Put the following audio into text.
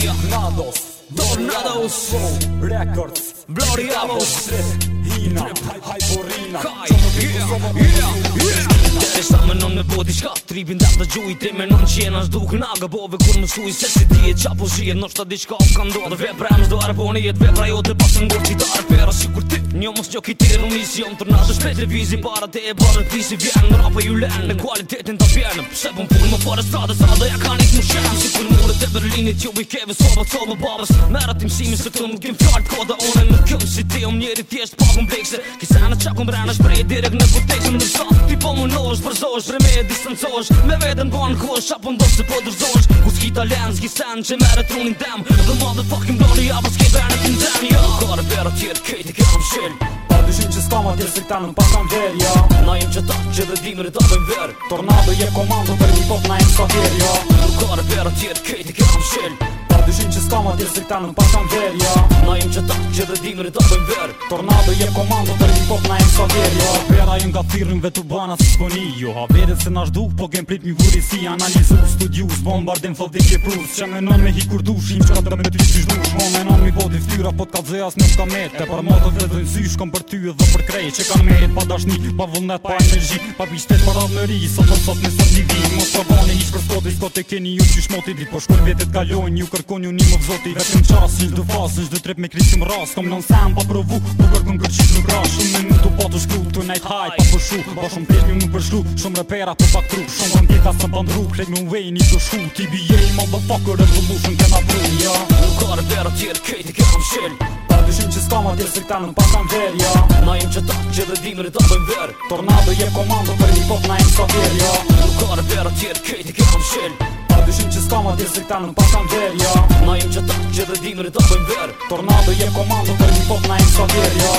Tornados, donados, records, gloriados. Dina Haj po rina Sa më nëmë në bodi shka Tribin dhe të gjuj Ti me nëmë që jena shduk naga gëbove kur më suj Se si ti e qa po shi E në di shka o s'ka ndo Dhe vepra e më shdoare Po në jetë vepra jo të pasë ngur qitarë Pera si kur ti Një mos një kiti Në misi jom të nashë Shpe të vizi Para te e barë të visi Vjen në rapë ju lenë Në kualitetin të pjenëm Se bon po punë më pare stradë Sa dhe ja ka një më shenë Si kur mërë të berlinit Jo bëj keve s kom bekse Kisa në qa kom rrana shprej direk në kutekse Më nërso ti po më nosh, përzosh, vreme e distancosh Me vetën në kosh, apo ndosh se po dërzosh Ku s'ki ta len, s'ki sen, që mere trunin dem Dhe motherfucking doni, apo s'ki bërë pra në t'in dem, jo Nuk kare vera tjetë, kejtë ke kom shill Par dyshin që s'kama tjerë se këtanë në pasam her, jo Na jem që ta, që dhe dimë rëta bëjmë ver Tornado je komando, për një pop na jem sa her, jo kare vera tjetë, kejtë ke kom shill stama dhe se këta nuk pasan djerë, ja Na im që ta që dhe dim rëtë bëjmë verë Tornado je komando dhe rëmi pop na im sa djerë, ja Pera im ka firën vetë bana si shponi, jo Ha vede se nash duk, po gen prit një vuri si analizu Studius, bombardim thot dhe që prus Që me me hi kur që ka të me ty qish dush Mo me mi po ftyra, po t'ka dzeas nuk ka met E për motët dhe dhe nësysh, kom për ty edhe për krej Që ka merit pa dashni, pa vullnet, pa energi Pa bishtet, pa radhëri, sot, sot, sot, sot, sot, sot, Sot e keni ju që shmoti dit Po shkoj vjetet kalojn Ju kërkon ju një më vzoti Vetë në qas, një dë fas, një dhe trep me kri që ras Kom non sam pa provu Po kërkon kërqit në gra Shumë në mëtu po të shkru Të najt hajt pa përshu Po shumë pjesë mi më përshlu Shumë repera për pak tru Shumë kom tjeta së bandru Kret me uvej një të shku Ti bi jej, motherfucker, e të lushën kema pru, ja yeah dera tjerë këti kërë më shëllë Për të shumë që s'ka tjerë se këta nëm pasan dherë ja. Na jem që takë që dhe dinërit të bëjmë verë Por na dhe jem komando për një na jem ja. Nuk më që tjerë se këta nëm ja. Na jem që që dhe të bëjmë verë komando për një na jem ja.